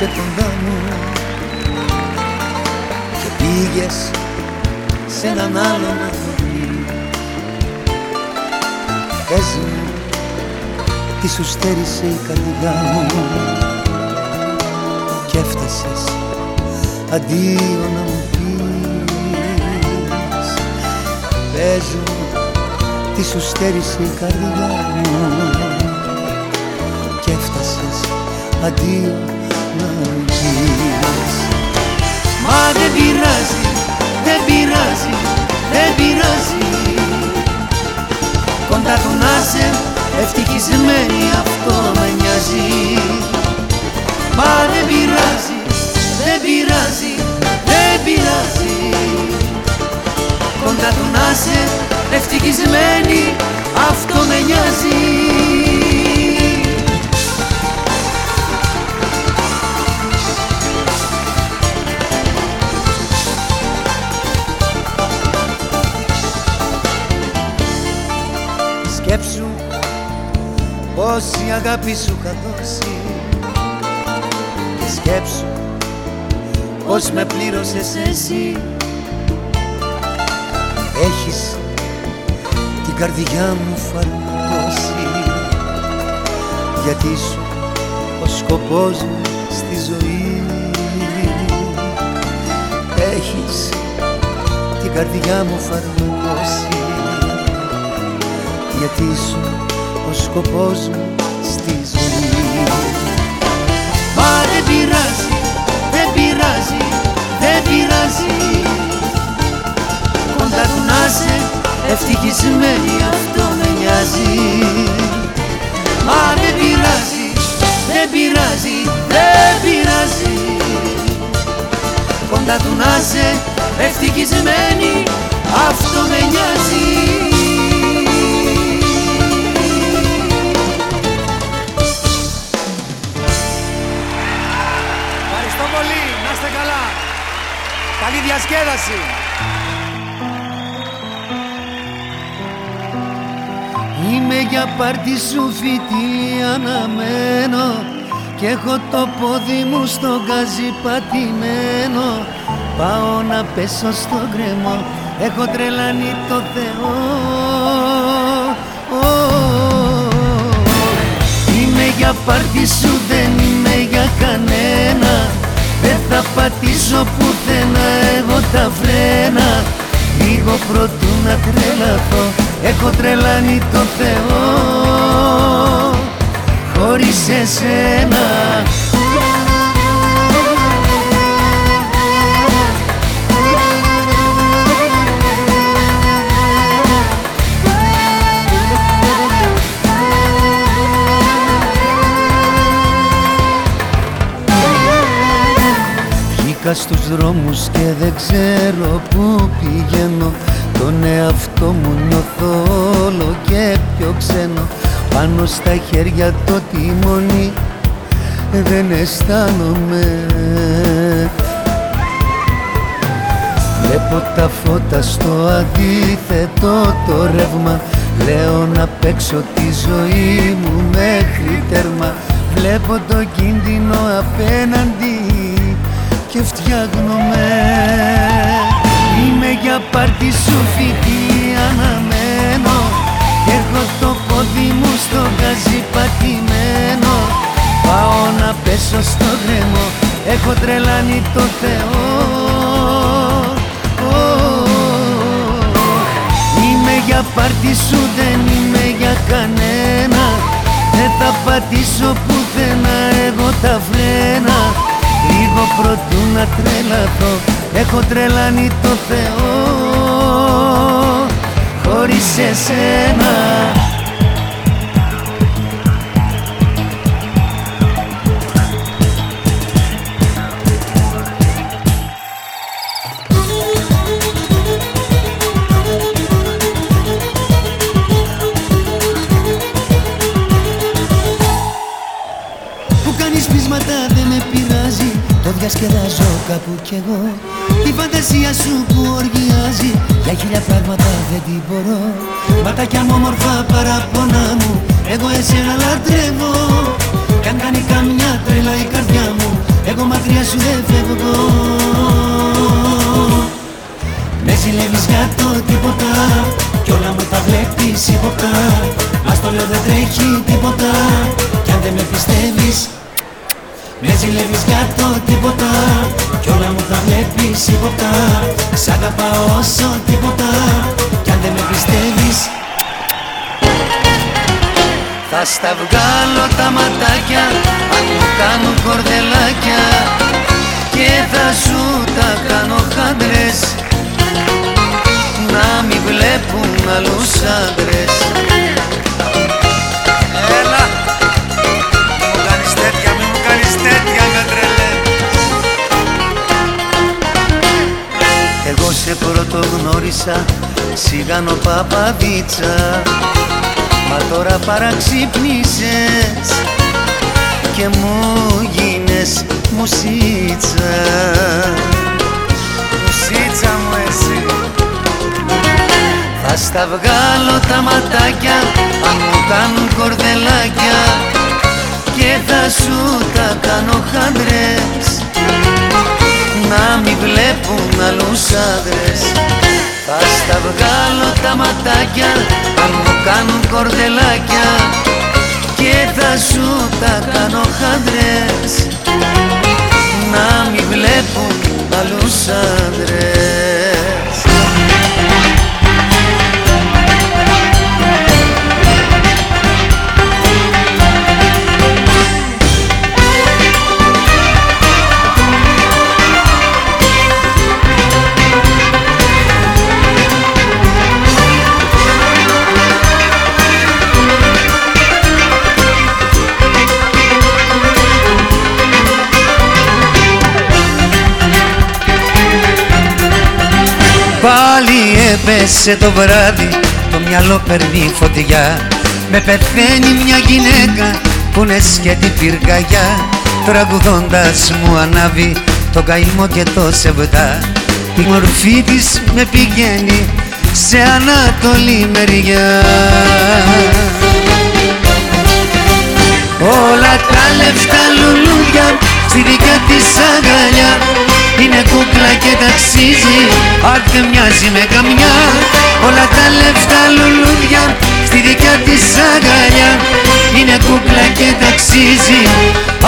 ρώταγε τι σου λείψε κοντά μου και πήγες σε έναν άλλον αγόρι Πες μου τι σου στέρισε η καρδιά μου και έφτασες αντίο να μου πεις. Πες μου τι σου στέρισε η καρδιά μου και έφτασες αντίο να μου πεις Μα δεν πειράζει, δεν πειράζει, δεν πειράζει. Κοντά του να σε ευτυχισμένη αυτό με νοιάζει. Μα δεν πειράζει, δεν πειράζει, δεν πειράζει. Κοντά του να σε ευτυχισμένη αυτό με νοιάζει πόση αγάπη σου είχα δώσει και σκέψου πως με πλήρωσες εσύ. Έχεις την καρδιά μου φαρμακώσει. Γιατί σου ο σκοπός μου στη ζωή. Έχεις την καρδιά μου φαρμακώσει. Γιατί σου ο σκοπός μου στη ζωή. Μα δεν πειράζει, δεν πειράζει, δεν πειράζει. Κοντά του να σε ευτυχισμένη αυτό με νοιάζει. Μα δεν πειράζει, δεν πειράζει, δεν πειράζει. Κοντά του να σε ευτυχισμένη Καλή διασκέδαση. Είμαι για πάρτι σου φοιτή αναμένο και έχω το πόδι μου στο γκάζι πατημένο Πάω να πέσω στο γκρεμό, έχω τρελάνει το Θεό Ω, Είμαι για πάρτι σου, δεν είμαι για κανένα Δεν θα πατήσω πουθενά εγώ τα φρένα Λίγο πρωτού να τρελαθώ, έχω τρελάνει το Θεό. Χωρίς εσένα Βγήκα στους δρόμους και δεν ξέρω πού πηγαίνω. Τον εαυτό μου νιώθω όλο και πιο ξένο. Πάνω στα χέρια το τιμόνι δεν αισθάνομαι. Βλέπω τα φώτα στο αντίθετο το ρεύμα. Λέω να παίξω τη ζωή μου μέχρι τέρμα. Βλέπω το κίνδυνο απέναντι και φτιάχνομαι. Είμαι για πάρτι σου φοιτή αναμένο. Κι έχω το πόδι μου στο γκάζι πατημένο. Πάω να πέσω στο γκρεμό Έχω τρελάνει το Θεό. Ω, Είμαι για πάρτι σου δεν είμαι για κανένα. Δεν θα πατήσω πουθενά εγώ τα φρένα Λίγο πρωτού να τρελαθώ Έχω τρελάνει το Θεό. Χωρίς εσένα διασκεδάζω κάπου κι εγώ. Η φαντασία σου που οργιάζει Για χίλια πράγματα δεν την μπορώ. Ματάκια μου όμορφα παραπονά μου Εγώ εσένα λατρεύω. Κι αν κάνει καμιά τρέλα η καρδιά μου Εγώ μακριά σου δεν φεύγω. Με ζηλεύεις για το τίποτα Κι όλα μου τα βλέπεις υποπτά Μας το λέω δεν τρέχει τίποτα Κι αν δεν με πιστεύεις με ζηλεύεις για το τίποτα Κι όλα μου τα βλέπεις ύποπτα Σ' αγαπάω όσο τίποτα Κι αν δεν με πιστεύεις. Θα στα βγάλω τα ματάκια αν μου κάνουν κορδελάκια. Και θα σου τα κάνω χάντρες να μην βλέπουν άλλους άντρες γνώρισα σιγάνο παπαδίτσα. Μα τώρα παραξύπνησες και μου γίνες μουσίτσα. Μουσίτσα μου εσύ. Θα στα βγάλω τα ματάκια αν μου κάνουν κορδελάκια και θα σου τα κάνω χάντρες. Να μην βλέπουν άλλους άντρες θα στα βγάλω τα ματάκια αν μου κάνουν κορδελάκια. Και θα σου τα κάνω χάντρες να μην βλέπουν άλλους άντρες έπεσε το βράδυ, το μυαλό παίρνει φωτιά. Με πεθαίνει μια γυναίκα που είναι σκέτη πυρκαγιά Τραγουδώντας μου ανάβει το καημό και το σεβδά Η μορφή της με πηγαίνει σε ανατολή μεριά. Όλα τα λεφτά λουλούδια στη δικιά της αγκαλιά είναι κούκλα και ταξίζει Αχ δεν μοιάζει με καμιά. Όλα τα λεφτά λουλούδια Στη δικιά της αγκαλιά. Είναι κούκλα και ταξίζει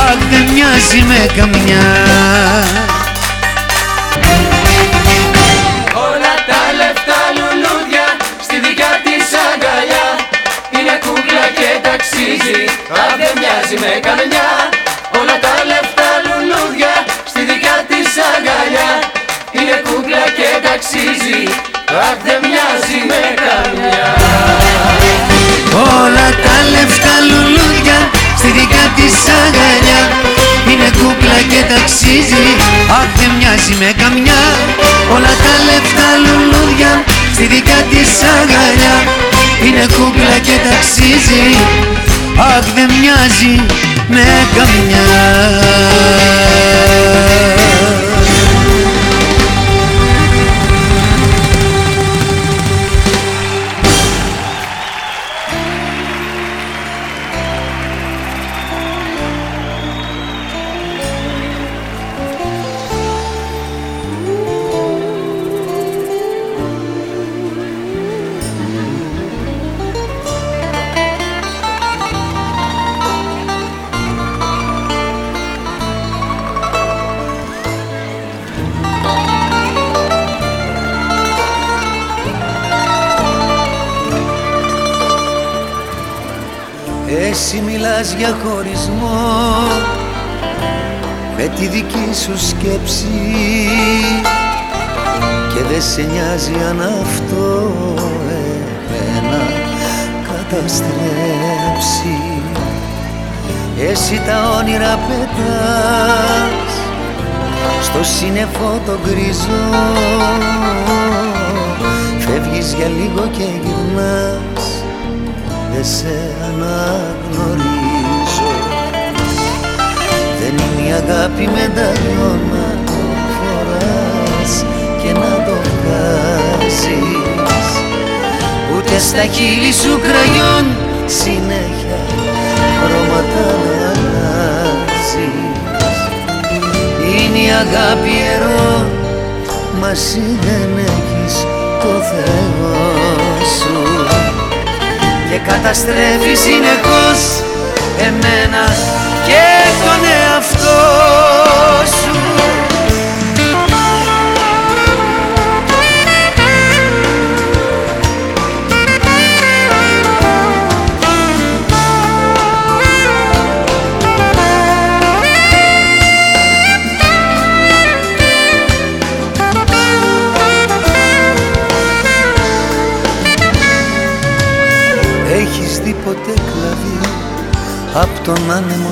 Αχ δεν μοιάζει με καμιά. Όλα τα λεφτά λουλούδια Στη δικιά της αγκαλιά. Είναι κούκλα και ταξίζει Αχ δεν μοιάζει με καμιά και ταξίζει Αχ δεν μοιάζει με καμιά. Όλα τα λεφτά λουλούδια Στη δικιά της αγκαλιά. Είναι κούκλα και ταξίζει Αχ δεν μοιάζει με καμιά. Όλα τα λεφτά λουλούδια Στη δικιά της αγκαλιά. Είναι κούκλα και ταξίζει Αχ δεν μοιάζει με καμιά μιλάς για χωρισμό με τη δική σου σκέψη και δεν σε νοιάζει αν αυτό εμένα καταστρέψει. Εσύ τα όνειρα πετάς στο σύννεφο το γκρίζο φεύγεις για λίγο και γυρνάς δεν σε αναγνωρίζω Δεν είναι η αγάπη μεταλλό να το φοράς και να το βγάζεις Ούτε στα χείλη σου κραγιόν συνέχεια χρώματα να αλλάζεις. Είναι αγάπη ερώ Μα εσύ δεν έχεις το Θεό σου. Και καταστρέφεις συνεχώς εμένα και τον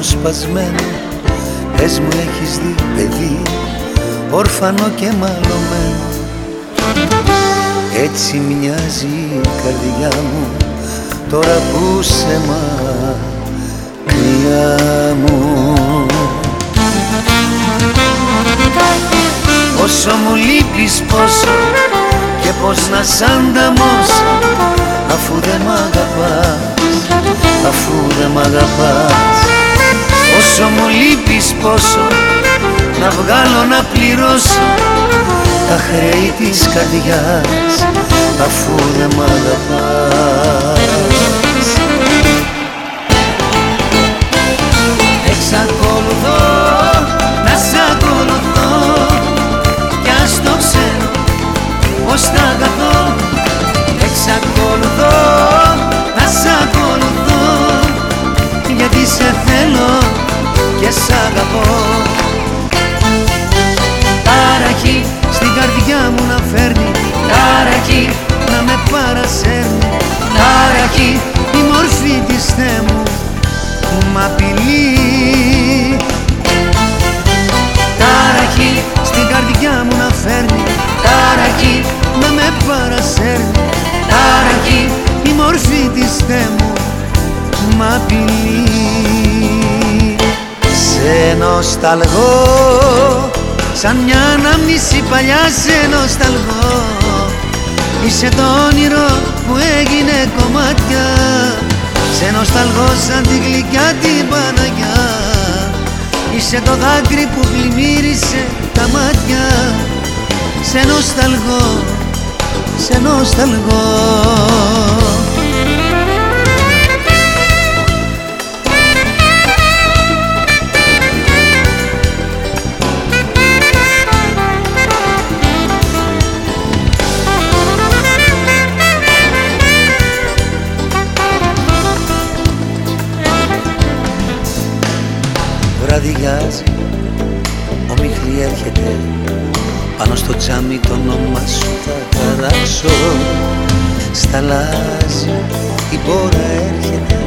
σπασμένο. Πες μου έχεις δει παιδί Όρφανο και μαλωμένο. Έτσι μοιάζει η καρδιά μου Τώρα που σε μακριά μου. Όσο μου λείπεις πόσο Και πως να σ' ανταμώσω Αφού δεν μ' αγαπάς Αφού δεν μ' αγαπάς Όσο μου λείπεις πόσο Να βγάλω να πληρώσω Τα χρέη της καρδιάς Αφού δεν μ' αγαπάς μορφή της Θεέ μου μ' απειλεί. Ταραχή στην καρδιά μου να φέρνει Ταραχή να με παρασέρνει. Ταραχή η μορφή της Θεέ μου μ' απειλεί. Σε νοσταλγώ σαν μια αναμνήση παλιά σε νοσταλγώ. Είσαι το όνειρο που έγινε κομμάτια. Σε νοσταλγώ σαν τη γλυκιά την Παναγιά. Είσαι το δάκρυ που πλημμύρισε τα μάτια. Σε νοσταλγώ, σε νοσταλγώ Βραδιάζει, ομίχλη έρχεται. Πάνω στο τζάμι το όνομα σου θα χαράξω. Σταλάζει, η μπόρα έρχεται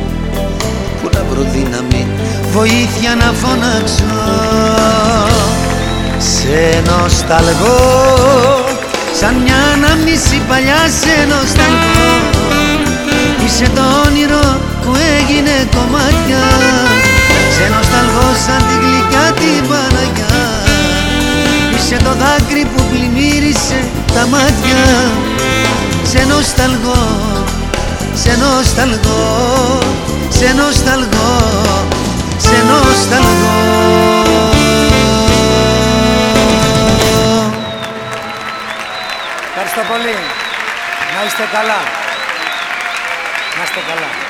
Πού να βρω δύναμη, βοήθεια να φωνάξω. Σε νοσταλγώ Σαν μια αναμνήση παλιά σε νοσταλγώ. Είσαι το όνειρο που έγινε κομμάτια δάκρυ που πλημμύρισε τα μάτια Σε νοσταλγώ, σε νοσταλγώ, σε νοσταλγώ, σε νοσταλγώ Ευχαριστώ πολύ. Να είστε καλά. Να είστε καλά.